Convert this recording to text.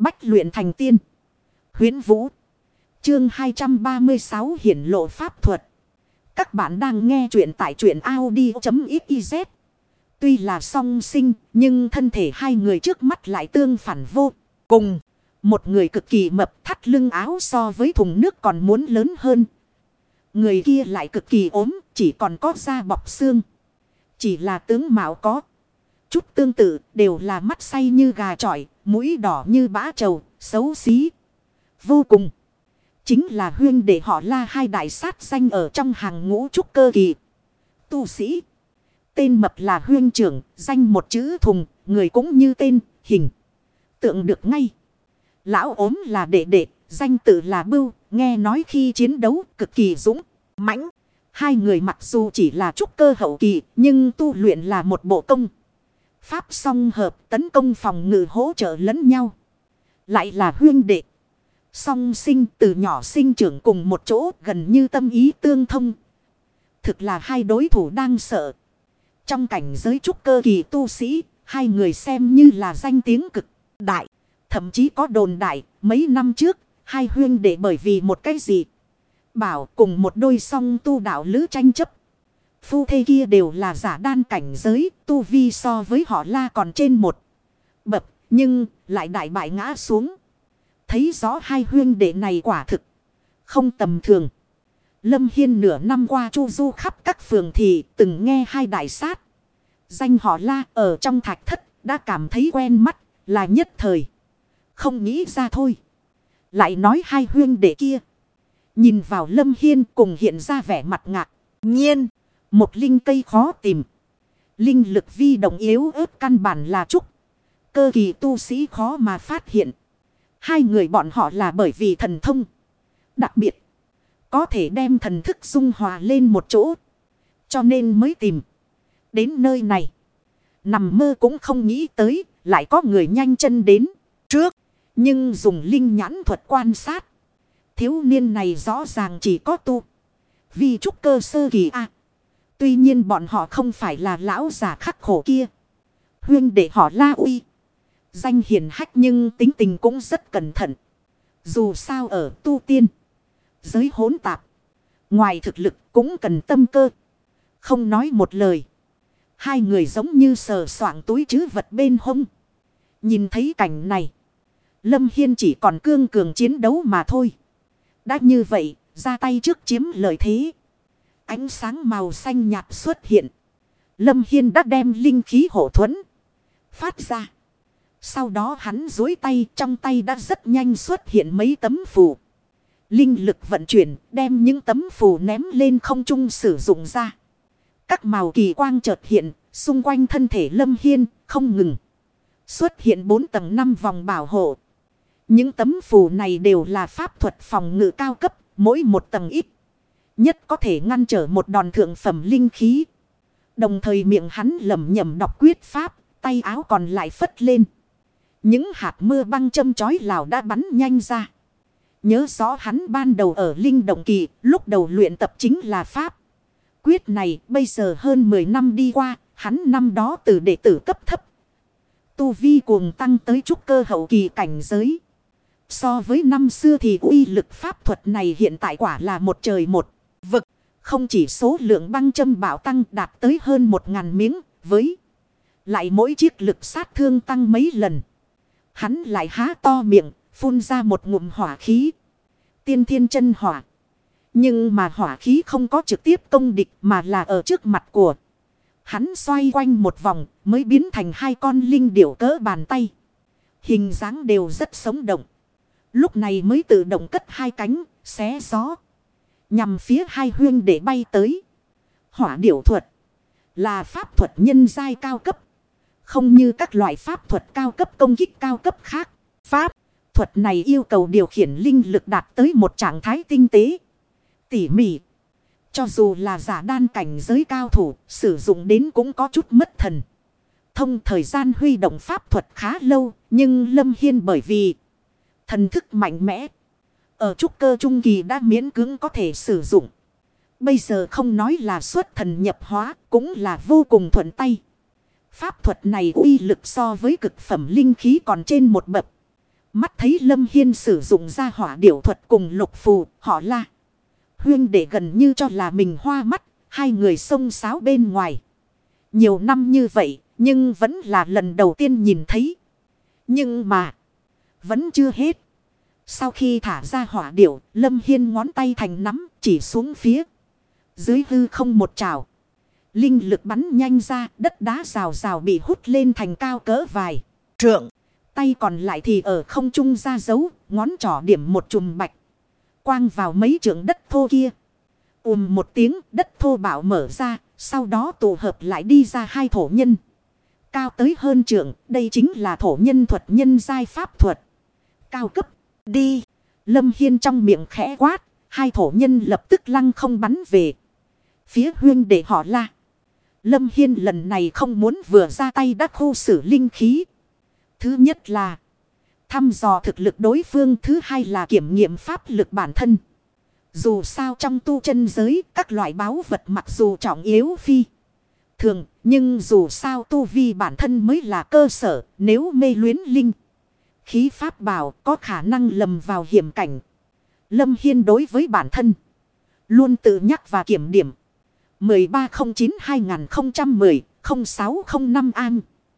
Bách luyện thành tiên. huyễn Vũ. Chương 236 hiển lộ pháp thuật. Các bạn đang nghe truyện tại truyện Audi.xyz. Tuy là song sinh nhưng thân thể hai người trước mắt lại tương phản vô cùng. Một người cực kỳ mập thắt lưng áo so với thùng nước còn muốn lớn hơn. Người kia lại cực kỳ ốm chỉ còn có da bọc xương. Chỉ là tướng mạo có. Chút tương tự đều là mắt say như gà trọi, mũi đỏ như bã trầu, xấu xí. Vô cùng. Chính là huyên để họ la hai đại sát danh ở trong hàng ngũ trúc cơ kỳ. Tu sĩ. Tên mập là huyên trưởng, danh một chữ thùng, người cũng như tên, hình. Tượng được ngay. Lão ốm là đệ đệ, danh tự là bưu, nghe nói khi chiến đấu cực kỳ dũng, mãnh. Hai người mặc dù chỉ là trúc cơ hậu kỳ, nhưng tu luyện là một bộ công. Pháp song hợp tấn công phòng ngự hỗ trợ lẫn nhau. Lại là huyên đệ. Song sinh từ nhỏ sinh trưởng cùng một chỗ gần như tâm ý tương thông. Thực là hai đối thủ đang sợ. Trong cảnh giới trúc cơ kỳ tu sĩ, hai người xem như là danh tiếng cực đại. Thậm chí có đồn đại, mấy năm trước, hai huyên đệ bởi vì một cái gì. Bảo cùng một đôi song tu đạo lữ tranh chấp. Phu thê kia đều là giả đan cảnh giới, tu vi so với họ la còn trên một bậc, nhưng lại đại bại ngã xuống. Thấy rõ hai huyên đệ này quả thực, không tầm thường. Lâm Hiên nửa năm qua chu du khắp các phường thì từng nghe hai đại sát. Danh họ la ở trong thạch thất đã cảm thấy quen mắt là nhất thời. Không nghĩ ra thôi. Lại nói hai huyên đệ kia. Nhìn vào Lâm Hiên cùng hiện ra vẻ mặt ngạc. Nhiên. Một linh cây khó tìm. Linh lực vi động yếu ớt căn bản là trúc. Cơ kỳ tu sĩ khó mà phát hiện. Hai người bọn họ là bởi vì thần thông. Đặc biệt. Có thể đem thần thức dung hòa lên một chỗ. Cho nên mới tìm. Đến nơi này. Nằm mơ cũng không nghĩ tới. Lại có người nhanh chân đến. Trước. Nhưng dùng linh nhãn thuật quan sát. Thiếu niên này rõ ràng chỉ có tu. Vì trúc cơ sơ kỳ a Tuy nhiên bọn họ không phải là lão già khắc khổ kia. Huyên để họ la uy. Danh hiền hách nhưng tính tình cũng rất cẩn thận. Dù sao ở tu tiên. Giới hỗn tạp. Ngoài thực lực cũng cần tâm cơ. Không nói một lời. Hai người giống như sờ soạng túi chứ vật bên hông. Nhìn thấy cảnh này. Lâm Hiên chỉ còn cương cường chiến đấu mà thôi. Đã như vậy, ra tay trước chiếm lợi thế. Ánh sáng màu xanh nhạt xuất hiện. Lâm Hiên đã đem linh khí hộ thuẫn. Phát ra. Sau đó hắn dối tay trong tay đã rất nhanh xuất hiện mấy tấm phù. Linh lực vận chuyển đem những tấm phù ném lên không trung sử dụng ra. Các màu kỳ quang chợt hiện xung quanh thân thể Lâm Hiên không ngừng. Xuất hiện bốn tầng năm vòng bảo hộ. Những tấm phù này đều là pháp thuật phòng ngự cao cấp, mỗi một tầng ít. Nhất có thể ngăn trở một đòn thượng phẩm linh khí. Đồng thời miệng hắn lầm nhầm đọc quyết pháp, tay áo còn lại phất lên. Những hạt mưa băng châm chói lào đã bắn nhanh ra. Nhớ rõ hắn ban đầu ở Linh Động Kỳ, lúc đầu luyện tập chính là Pháp. Quyết này bây giờ hơn 10 năm đi qua, hắn năm đó từ đệ tử cấp thấp. Tu Vi cuồng tăng tới trúc cơ hậu kỳ cảnh giới. So với năm xưa thì uy lực pháp thuật này hiện tại quả là một trời một. Không chỉ số lượng băng châm bảo tăng đạt tới hơn một ngàn miếng với. Lại mỗi chiếc lực sát thương tăng mấy lần. Hắn lại há to miệng, phun ra một ngụm hỏa khí. Tiên thiên chân hỏa. Nhưng mà hỏa khí không có trực tiếp công địch mà là ở trước mặt của. Hắn xoay quanh một vòng mới biến thành hai con linh điểu cỡ bàn tay. Hình dáng đều rất sống động. Lúc này mới tự động cất hai cánh, xé gió. Nhằm phía hai huyên để bay tới. Hỏa điểu thuật. Là pháp thuật nhân giai cao cấp. Không như các loại pháp thuật cao cấp công kích cao cấp khác. Pháp thuật này yêu cầu điều khiển linh lực đạt tới một trạng thái tinh tế. Tỉ mỉ. Cho dù là giả đan cảnh giới cao thủ, sử dụng đến cũng có chút mất thần. Thông thời gian huy động pháp thuật khá lâu, nhưng Lâm Hiên bởi vì thần thức mạnh mẽ. Ở trúc cơ trung kỳ đã miễn cưỡng có thể sử dụng. Bây giờ không nói là xuất thần nhập hóa, cũng là vô cùng thuận tay. Pháp thuật này uy lực so với cực phẩm linh khí còn trên một bậc. Mắt thấy Lâm Hiên sử dụng ra hỏa điểu thuật cùng lục phù, họ la. Huyên để gần như cho là mình hoa mắt, hai người xông xáo bên ngoài. Nhiều năm như vậy, nhưng vẫn là lần đầu tiên nhìn thấy. Nhưng mà, vẫn chưa hết. Sau khi thả ra hỏa điểu, Lâm Hiên ngón tay thành nắm, chỉ xuống phía. Dưới hư không một trào. Linh lực bắn nhanh ra, đất đá rào rào bị hút lên thành cao cỡ vài. Trượng, tay còn lại thì ở không trung ra dấu, ngón trỏ điểm một chùm bạch. Quang vào mấy trượng đất thô kia. ùm một tiếng, đất thô bảo mở ra, sau đó tụ hợp lại đi ra hai thổ nhân. Cao tới hơn trượng, đây chính là thổ nhân thuật nhân giai pháp thuật. Cao cấp, đi. Lâm Hiên trong miệng khẽ quát, hai thổ nhân lập tức lăng không bắn về. Phía huyên để họ la. Lâm Hiên lần này không muốn vừa ra tay đã khu xử linh khí. Thứ nhất là thăm dò thực lực đối phương. Thứ hai là kiểm nghiệm pháp lực bản thân. Dù sao trong tu chân giới các loại báo vật mặc dù trọng yếu phi. Thường nhưng dù sao tu vi bản thân mới là cơ sở nếu mê luyến linh. Khí pháp bảo có khả năng lầm vào hiểm cảnh. Lâm Hiên đối với bản thân. Luôn tự nhắc và kiểm điểm. 1309-2010-0605 An.